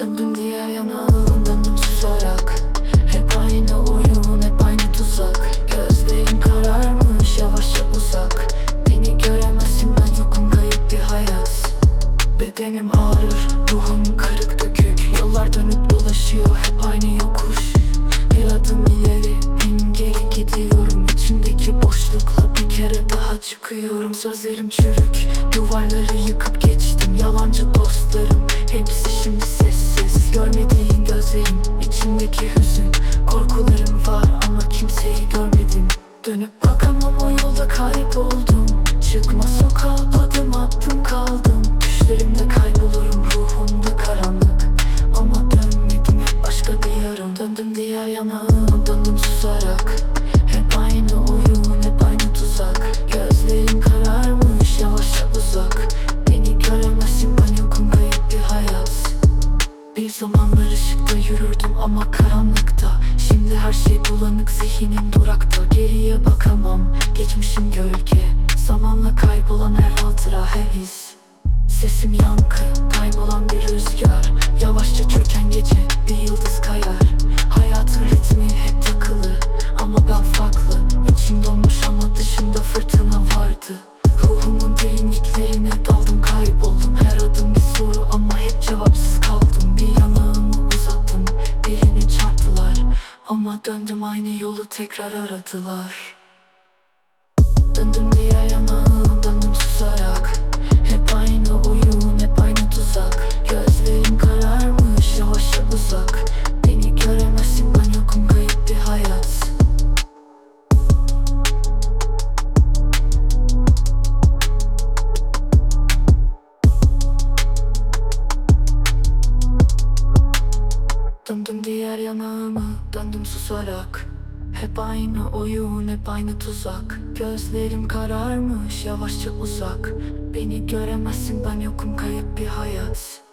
Döndüm diğer yana döndüm susarak Hep aynı oyun hep aynı tuzak. Gözlerim kararmış yavaşça uzak. Beni göremezsin ben yokum kayıp bir hayat. Bedenim ağrır ruhum kırık dökük. Yollar dönüp dolaşıyor hep aynı yokuş. Bir adım ileri bin geri gidiyorum. İçimdeki boşlukla bir kere daha çıkıyorum. Sözlerim çürük duvarları yıkıp geçtim. Yalancı dostlarım Yana döndüm Hep aynı oyun hep aynı tuzak. Gözlerim kararmış yavaşça uzak. Beni göremezsin ben yokum kayıp bir hayat. Bir zamanlar ışıkta yürürdüm ama karanlıkta. Şimdi her şey bulanık zihnim durakta. Geriye bakamam geçmişim gölge. Zamanla kaybolan her hatıra his. Sesim yankı kaybolan bir rüzgar döndüm aynı yolu tekrar aradılar. Döndüm diğer Döndüm diğer yanağımı döndüm susarak. Hep aynı oyun hep aynı tuzak. Gözlerim kararmış yavaşça uzak. Beni göremezsin ben yokum kayıp bir hayat